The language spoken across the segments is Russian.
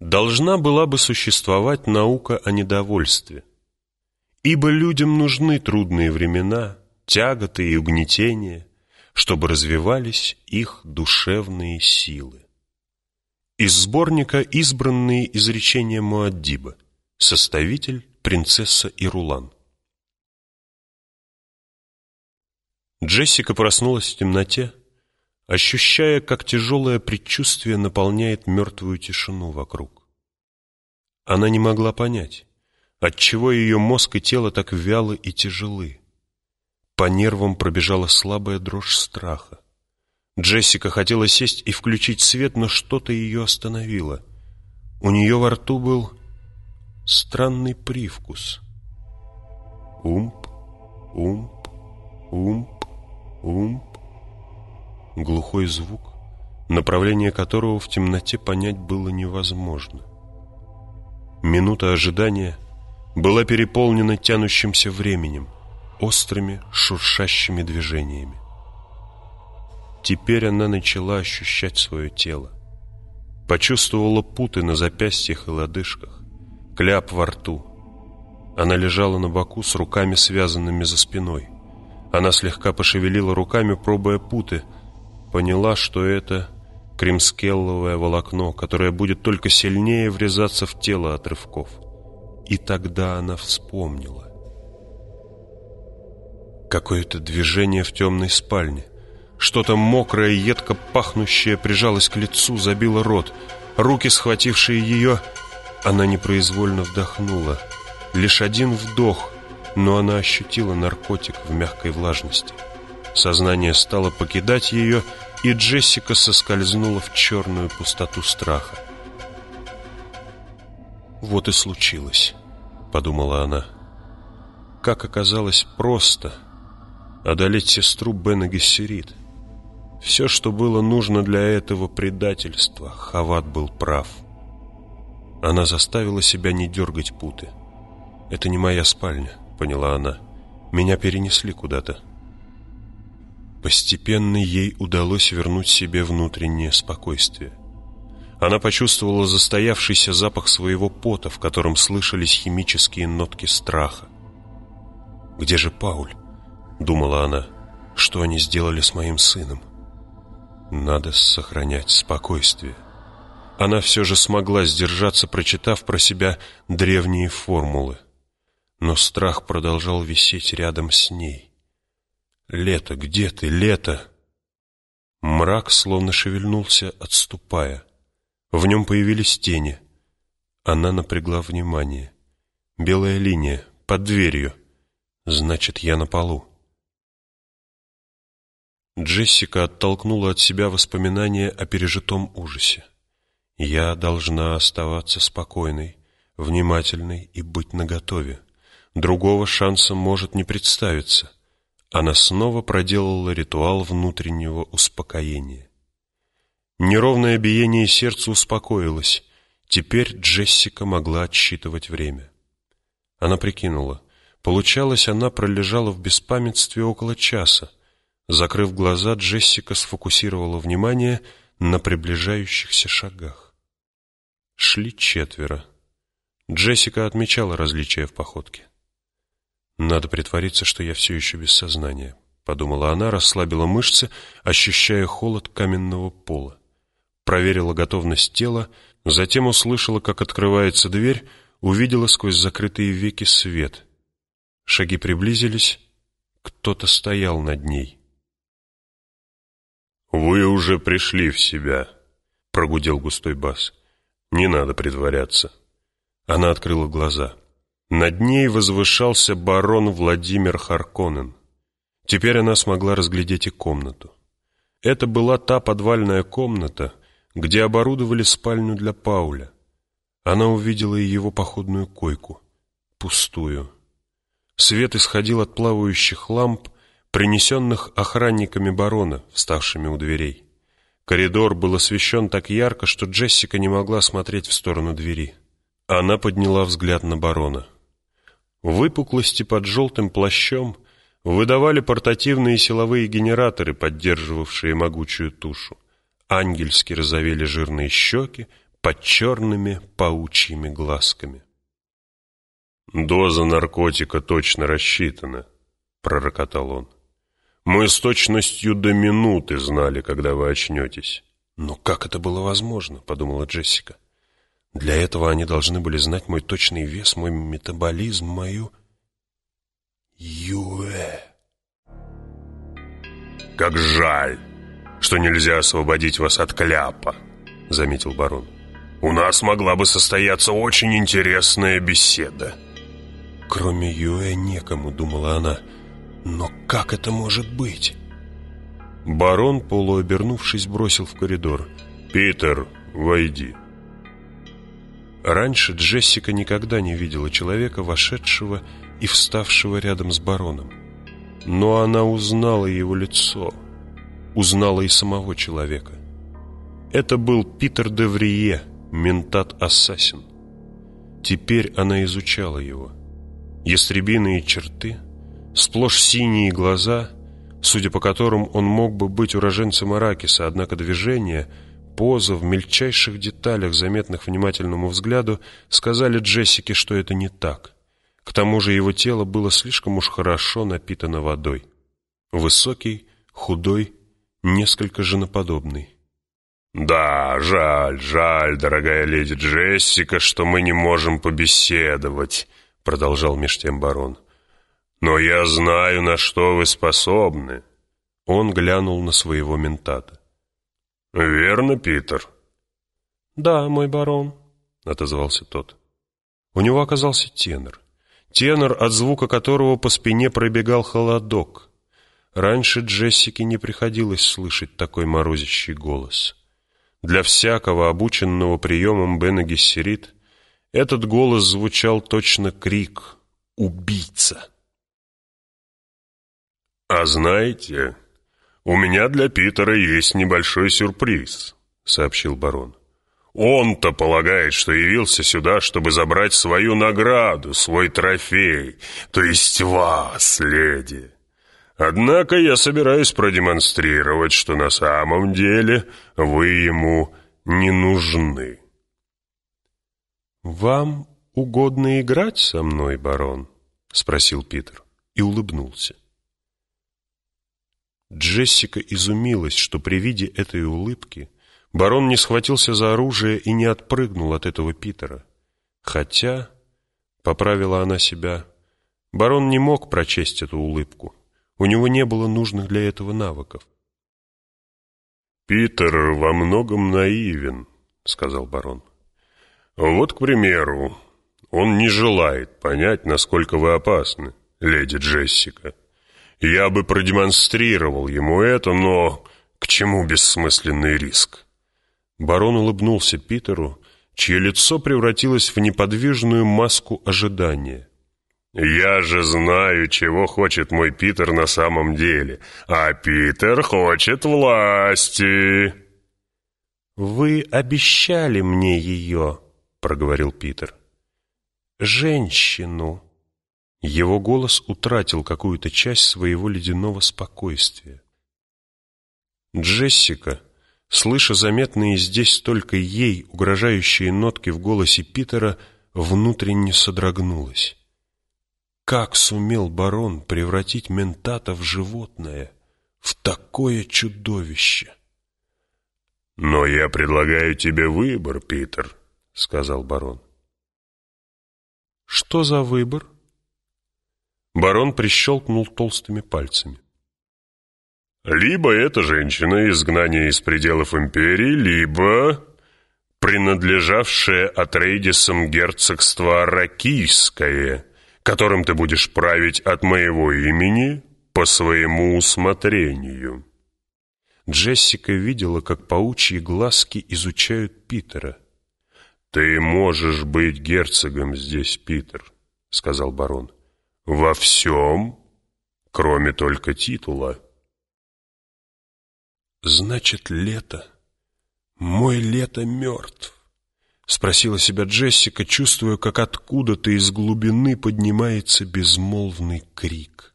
Должна была бы существовать наука о недовольстве. Ибо людям нужны трудные времена, тяготы и угнетения, чтобы развивались их душевные силы. Из сборника «Избранные изречения Муаддиба», составитель «Принцесса Ирулан». Джессика проснулась в темноте, ощущая, как тяжелое предчувствие наполняет мертвую тишину вокруг. Она не могла понять, отчего ее мозг и тело так вялы и тяжелы. По нервам пробежала слабая дрожь страха. Джессика хотела сесть и включить свет, но что-то ее остановило. У нее во рту был странный привкус. Умп, умп, умп, умп. Глухой звук, направление которого в темноте понять было невозможно. Минута ожидания была переполнена тянущимся временем, острыми шуршащими движениями. Теперь она начала ощущать свое тело. Почувствовала путы на запястьях и лодыжках, кляп во рту. Она лежала на боку с руками, связанными за спиной. Она слегка пошевелила руками, пробуя путы. Поняла, что это кремскелловое волокно, которое будет только сильнее врезаться в тело от рывков. И тогда она вспомнила. Какое-то движение в темной спальне. Что-то мокрое, едко пахнущее прижалось к лицу, забило рот. Руки, схватившие ее, она непроизвольно вдохнула. Лишь один вдох, но она ощутила наркотик в мягкой влажности. Сознание стало покидать ее, и Джессика соскользнула в черную пустоту страха. «Вот и случилось», — подумала она. «Как оказалось просто...» одолеть сестру Бена Гессерит. Все, что было нужно для этого предательства, Хават был прав. Она заставила себя не дергать путы. «Это не моя спальня», — поняла она. «Меня перенесли куда-то». Постепенно ей удалось вернуть себе внутреннее спокойствие. Она почувствовала застоявшийся запах своего пота, в котором слышались химические нотки страха. «Где же Пауль?» — думала она, — что они сделали с моим сыном. Надо сохранять спокойствие. Она все же смогла сдержаться, прочитав про себя древние формулы. Но страх продолжал висеть рядом с ней. «Лето, где ты, лето?» Мрак словно шевельнулся, отступая. В нем появились тени. Она напрягла внимание. Белая линия, под дверью. Значит, я на полу. Джессика оттолкнула от себя воспоминания о пережитом ужасе. «Я должна оставаться спокойной, внимательной и быть наготове. Другого шанса может не представиться». Она снова проделала ритуал внутреннего успокоения. Неровное биение сердца успокоилось. Теперь Джессика могла отсчитывать время. Она прикинула. Получалось, она пролежала в беспамятстве около часа, Закрыв глаза, Джессика сфокусировала внимание на приближающихся шагах. Шли четверо. Джессика отмечала различия в походке. «Надо притвориться, что я все еще без сознания», — подумала она, расслабила мышцы, ощущая холод каменного пола. Проверила готовность тела, затем услышала, как открывается дверь, увидела сквозь закрытые веки свет. Шаги приблизились, кто-то стоял над ней. «Вы уже пришли в себя», — прогудел густой бас. «Не надо притворяться». Она открыла глаза. Над ней возвышался барон Владимир Харконен. Теперь она смогла разглядеть и комнату. Это была та подвальная комната, где оборудовали спальню для Пауля. Она увидела и его походную койку, пустую. Свет исходил от плавающих ламп, принесенных охранниками барона, вставшими у дверей. Коридор был освещен так ярко, что Джессика не могла смотреть в сторону двери. Она подняла взгляд на барона. Выпуклости под желтым плащом выдавали портативные силовые генераторы, поддерживавшие могучую тушу. Ангельски разовели жирные щеки, под черными паучьими глазками. «Доза наркотика точно рассчитана», — пророкотал он. «Мы с точностью до минуты знали, когда вы очнетесь». «Но как это было возможно?» — подумала Джессика. «Для этого они должны были знать мой точный вес, мой метаболизм, мою...» «Юэ...» «Как жаль, что нельзя освободить вас от кляпа», — заметил барон. «У нас могла бы состояться очень интересная беседа». «Кроме Юэ некому», — думала она. «Но как это может быть?» Барон, полуобернувшись, бросил в коридор. «Питер, войди». Раньше Джессика никогда не видела человека, вошедшего и вставшего рядом с бароном. Но она узнала его лицо, узнала и самого человека. Это был Питер де Врие, ментат-ассасин. Теперь она изучала его. Ястребиные черты, сплошь синие глаза, судя по которым он мог бы быть уроженцем Аракиса, однако движения, поза в мельчайших деталях, заметных внимательному взгляду, сказали Джессике, что это не так. К тому же его тело было слишком уж хорошо напитано водой. Высокий, худой, несколько женоподобный. «Да, жаль, жаль, дорогая леди Джессика, что мы не можем побеседовать», — продолжал меж тем барон. «Но я знаю, на что вы способны». Он глянул на своего ментата. «Верно, Питер?» «Да, мой барон», — отозвался тот. У него оказался тенор. Тенор, от звука которого по спине пробегал холодок. Раньше Джессике не приходилось слышать такой морозящий голос. Для всякого, обученного приемом Бена Гессерит, этот голос звучал точно крик «Убийца!». «А знаете, у меня для Питера есть небольшой сюрприз», — сообщил барон. «Он-то полагает, что явился сюда, чтобы забрать свою награду, свой трофей, то есть вас, леди». Однако я собираюсь продемонстрировать, что на самом деле вы ему не нужны. «Вам угодно играть со мной, барон?» — спросил Питер и улыбнулся. Джессика изумилась, что при виде этой улыбки барон не схватился за оружие и не отпрыгнул от этого Питера. Хотя, поправила она себя, барон не мог прочесть эту улыбку. У него не было нужных для этого навыков. «Питер во многом наивен», — сказал барон. «Вот, к примеру, он не желает понять, насколько вы опасны, леди Джессика. Я бы продемонстрировал ему это, но к чему бессмысленный риск?» Барон улыбнулся Питеру, чье лицо превратилось в неподвижную маску ожидания. «Я же знаю, чего хочет мой Питер на самом деле, а Питер хочет власти». «Вы обещали мне ее», — проговорил Питер. «Женщину». Его голос утратил какую-то часть своего ледяного спокойствия. Джессика, слыша заметные здесь только ей угрожающие нотки в голосе Питера, внутренне содрогнулась. Как сумел барон превратить ментата в животное, в такое чудовище? «Но я предлагаю тебе выбор, Питер», — сказал барон. «Что за выбор?» Барон прищелкнул толстыми пальцами. «Либо эта женщина изгнание из пределов империи, либо принадлежавшее Атрейдисам герцогство Аракийское» которым ты будешь править от моего имени по своему усмотрению». Джессика видела, как паучьи глазки изучают Питера. «Ты можешь быть герцогом здесь, Питер», — сказал барон. «Во всем, кроме только титула». «Значит, лето. Мой лето мертв». Спросила себя Джессика, чувствуя, как откуда-то из глубины поднимается безмолвный крик.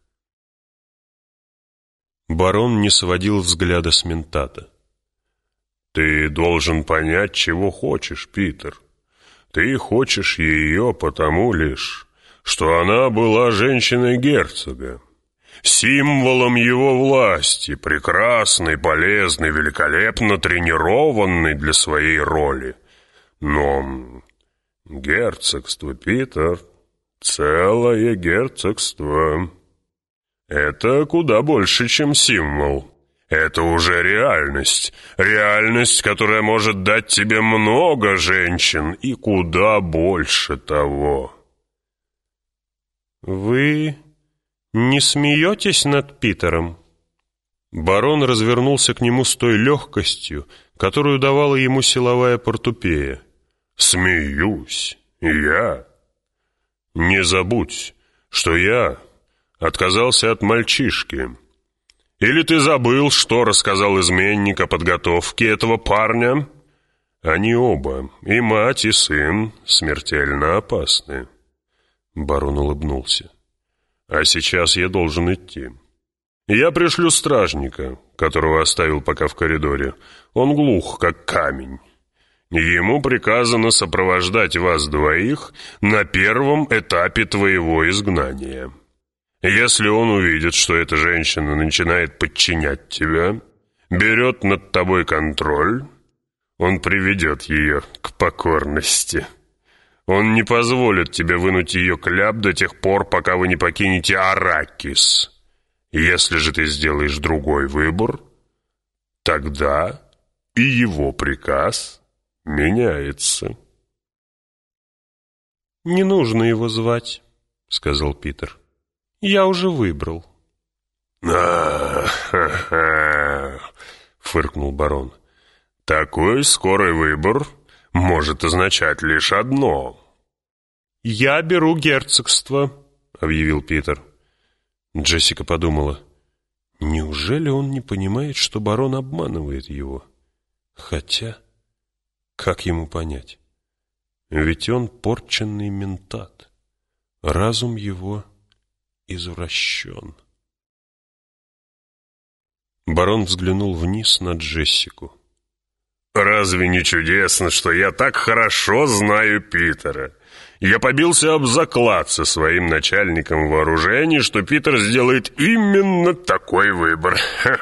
Барон не сводил взгляда с ментата. Ты должен понять, чего хочешь, Питер. Ты хочешь ее потому лишь, что она была женщиной герцога, символом его власти, прекрасной, полезной, великолепно тренированной для своей роли. Но герцогство, Питер, целое герцогство. Это куда больше, чем символ. Это уже реальность. Реальность, которая может дать тебе много женщин и куда больше того. «Вы не смеетесь над Питером?» Барон развернулся к нему с той легкостью, которую давала ему силовая портупея. «Смеюсь. Я? Не забудь, что я отказался от мальчишки. Или ты забыл, что рассказал изменник о подготовке этого парня? Они оба, и мать, и сын, смертельно опасны». Барон улыбнулся. «А сейчас я должен идти. Я пришлю стражника, которого оставил пока в коридоре. Он глух, как камень. Ему приказано сопровождать вас двоих на первом этапе твоего изгнания. Если он увидит, что эта женщина начинает подчинять тебя, берет над тобой контроль, он приведет ее к покорности». Он не позволит тебе вынуть ее кляп до тех пор, пока вы не покинете Аракис. Если же ты сделаешь другой выбор, тогда и его приказ меняется. «Не нужно его звать», — сказал Питер. «Я уже выбрал». «А-ха-ха!» — фыркнул барон. «Такой скорый выбор может означать лишь одно». «Я беру герцогство», — объявил Питер. Джессика подумала, неужели он не понимает, что барон обманывает его? Хотя, как ему понять? Ведь он порченный ментат. Разум его извращен. Барон взглянул вниз на Джессику. «Разве не чудесно, что я так хорошо знаю Питера? Я побился об заклад со своим начальником вооружений, что Питер сделает именно такой выбор. Ха.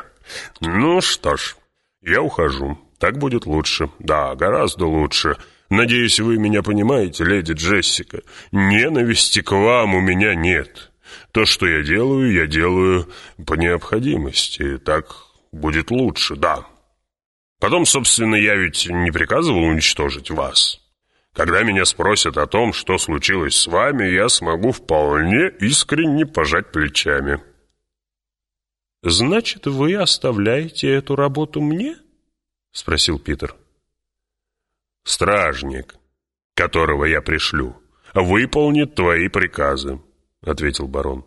Ну что ж, я ухожу. Так будет лучше. Да, гораздо лучше. Надеюсь, вы меня понимаете, леди Джессика. Ненависти к вам у меня нет. То, что я делаю, я делаю по необходимости. Так будет лучше, да». Потом, собственно, я ведь не приказывал уничтожить вас. Когда меня спросят о том, что случилось с вами, я смогу вполне искренне пожать плечами. «Значит, вы оставляете эту работу мне?» — спросил Питер. «Стражник, которого я пришлю, выполнит твои приказы», — ответил барон.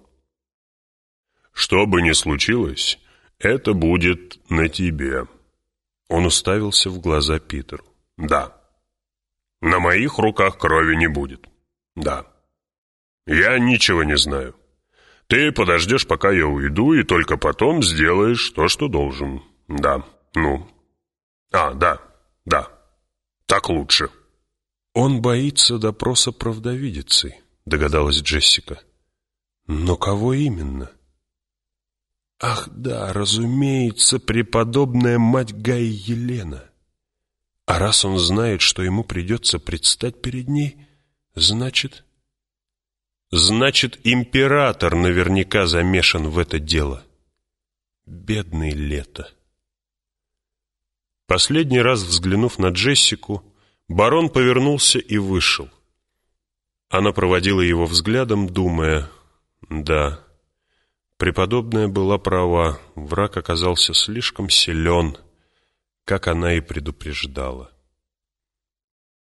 «Что бы ни случилось, это будет на тебе». Он уставился в глаза Питеру. «Да. На моих руках крови не будет. Да. Я ничего не знаю. Ты подождешь, пока я уйду, и только потом сделаешь то, что должен. Да. Ну. А, да. Да. Так лучше». «Он боится допроса правдовидицы», — догадалась Джессика. «Но кого именно?» Ах да, разумеется, преподобная мать Гаи Елена. А раз он знает, что ему придется предстать перед ней, значит... Значит, император наверняка замешан в это дело. Бедный Лето. Последний раз взглянув на Джессику, барон повернулся и вышел. Она проводила его взглядом, думая, «Да, Преподобная была права, враг оказался слишком силен, как она и предупреждала.